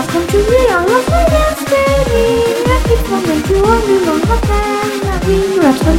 How come to realize my last baby? At this moment you are the one of them I've been wrapped on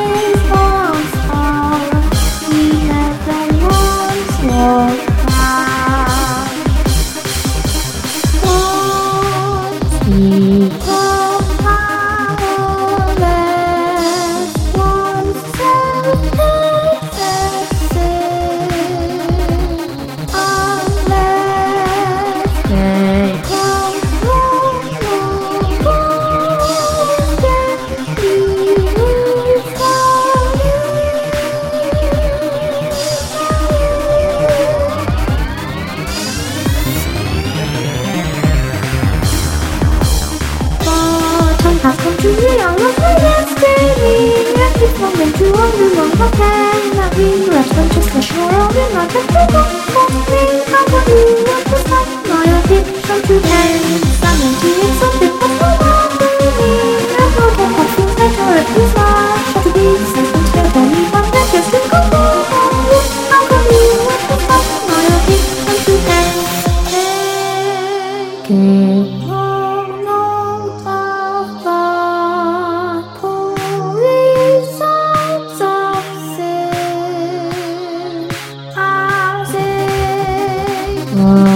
Don't make you wonder long my time Not being left, I'm just a sure I'll be not just a good Don't think I'm not being left aside My addiction to the Uh...